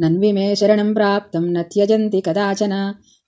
नन्विमे शरणम् प्राप्तम् न त्यजन्ति कदाचन।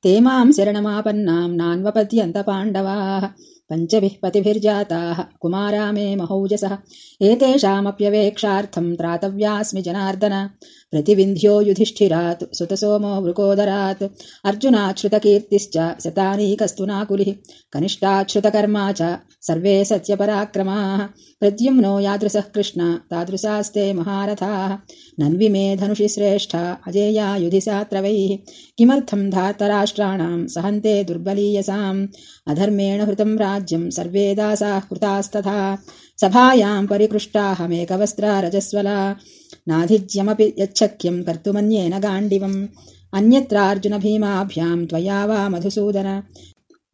ते माम् शरणमापन्नाम् नान्वपद्यन्त पाण्डवाः पञ्चभिः पतिभिर्जाताः कुमारा मे महौजसः। एतेषामप्यवेक्षार्थम् त्रातव्यास्मि जनार्दन। प्रतिविन्ध्यो युधिष्ठिरात् सुतसोमो वृकोदरात् अर्जुनाच्छ्रुतकीर्तिश्च शतानीकस्तु नाकुलिः कनिष्ठाच्छ्रुतकर्मा च सर्वे सत्यपराक्रमाः। प्रद्युम्नो यादृशः कृष्ण तादृशास्ते महारथाः। नन्विमे धनुषि श्रेष्ठा अजेया युधिसात्रवैः किमर्थम् धातराष्ट्राणाम् सहन्ते दुर्बलीयसाम्? अधर्मेण हृतम् राज्यम् सर्वे दासाः कृतास्तथा। सभायाम् परिकृष्टाहमेकवस्त्रा रजस्वला। नाधिज्यमपि यच्छक्यम् कर्तुमन्येन गाण्डिवम्। अन्यत्रार्जुनभीमाभ्याम् त्वया वा मधुसूदन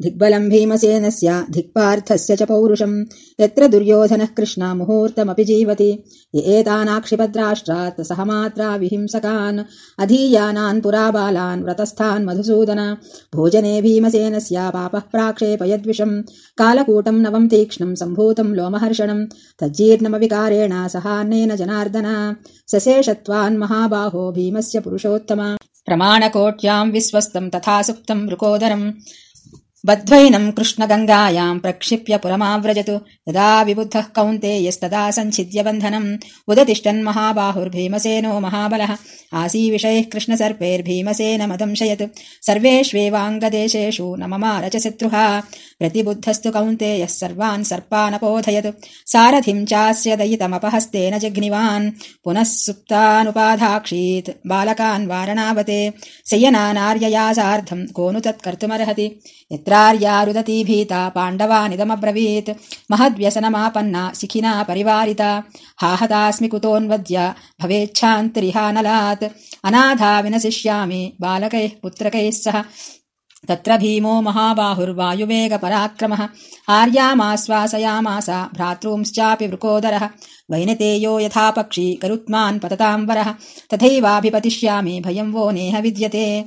दिग्बलम् भीमसेनस्य धिक्पार्थस्य च पौरुषम् यत्र दुर्योधनः कृष्ण मुहूर्तमपि जीवति य एतानाक्षिपद्राष्ट्रात् सहमात्रा विहिंसकान् अधीयानान् पुरा बालान् व्रतस्थान् मधुसूदन भोजने भीमसेनस्य पापः प्राक्षेपयद्विषम् कालकूटम् नवम् तीक्ष्णम् सम्भूतम् लोमहर्षणम् तज्जीर्णमविकारेण सहान्नेन जनार्दन सशेषत्वान् महाबाहो भीमस्य पुरुषोत्तम प्रमाणकोट्याम् विश्वस्तम् तथा सुप्तम् मृकोदरम् बद्ध्वैनम् कृष्णगङ्गायाम् प्रक्षिप्य पुरमाव्रजतु। यदा विबुद्धः कौन्तेयस्तदा सञ्छिद्य बन्धनम् उदतिष्ठन्महाबाहुर्भीमसेनो महाबलः। आसीविषैः कृष्णसर्पैर्भीमसेन मदंशयत् सर्वेष्वेवाङ्गदेशेषु न च शत्रुः प्रतिबुद्धस्तु कौन्तेयः सर्वान् सर्पानपोधयत्। सारथिम् चास्य दयितमपहस्तेन जघ्निवान्। पुनः सुप्तानुपाधाक्षीत् बालकान् वारणावते। शय्यनानार्यया सार्धम् को नु तत्कर्तुमर्हति यत्रार्या रुदती भीता पाण्डवानिदमब्रवीत्। महद्व्यसनमापन्ना शिखिना परिवारिता। हाहतास्मि कुतोऽन्वद्य भवेच्छान्तरिहानलात्। अनाथा विनशिष्यामि बालकैः पुत्रकैः सह। तत्र भीमो महाबाहुर्वायुवेगपराक्रमः। आर्यामाश्वासयामास भ्रातॄंश्चापि वृकोदरः। वैनतेयो यथा पक्षी गरुत्मान् पतताम्बरः तथैवाभिपतिष्यामि भयम् वो नेह विद्यते